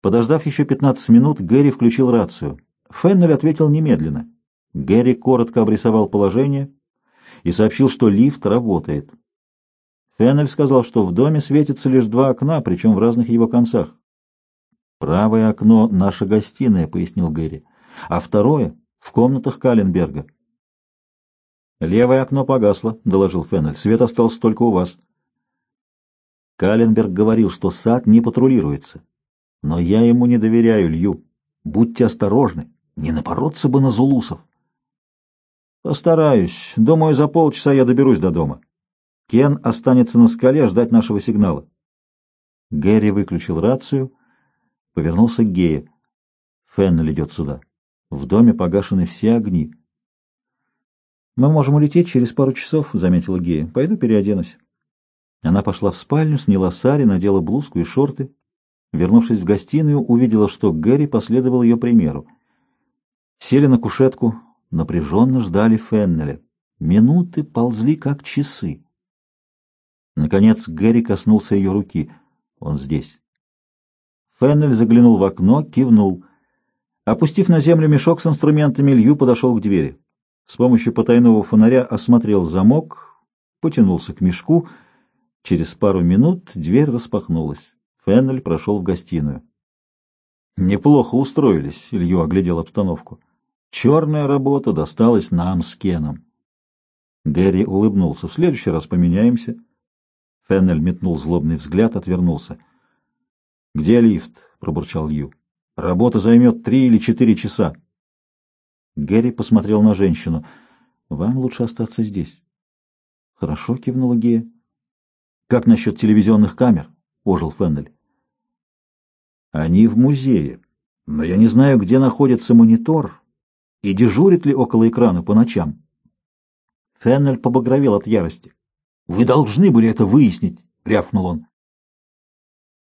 Подождав еще 15 минут, Гэри включил рацию. Феннель ответил немедленно. Гэри коротко обрисовал положение и сообщил, что лифт работает. Феннель сказал, что в доме светятся лишь два окна, причем в разных его концах. «Правое окно — наша гостиная», — пояснил Гэри, — «а второе — в комнатах Каленберга». «Левое окно погасло», — доложил Феннель. «Свет остался только у вас». Каленберг говорил, что сад не патрулируется. «Но я ему не доверяю, Лью. Будьте осторожны, не напороться бы на зулусов». «Постараюсь. Думаю, за полчаса я доберусь до дома. Кен останется на скале ждать нашего сигнала». Гэри выключил рацию, повернулся к Гее. «Феннель идет сюда. В доме погашены все огни». «Мы можем улететь через пару часов», — заметила Гея. «Пойду переоденусь». Она пошла в спальню, сняла сари, надела блузку и шорты. Вернувшись в гостиную, увидела, что Гэри последовал ее примеру. Сели на кушетку, напряженно ждали Феннеля. Минуты ползли, как часы. Наконец Гэри коснулся ее руки. Он здесь. Феннель заглянул в окно, кивнул. Опустив на землю мешок с инструментами, Лью подошел к двери. С помощью потайного фонаря осмотрел замок, потянулся к мешку. Через пару минут дверь распахнулась. Феннель прошел в гостиную. «Неплохо устроились», — Илью оглядел обстановку. «Черная работа досталась нам с Кеном». Гэри улыбнулся. «В следующий раз поменяемся». Феннель метнул злобный взгляд, отвернулся. «Где лифт?» — пробурчал Лью. «Работа займет три или четыре часа». Гэри посмотрел на женщину. «Вам лучше остаться здесь». «Хорошо», — кивнула Гея. «Как насчет телевизионных камер?» — ожил Феннель. «Они в музее, но я не знаю, где находится монитор и дежурит ли около экрана по ночам». Феннель побагровел от ярости. «Вы должны были это выяснить», — рявкнул он.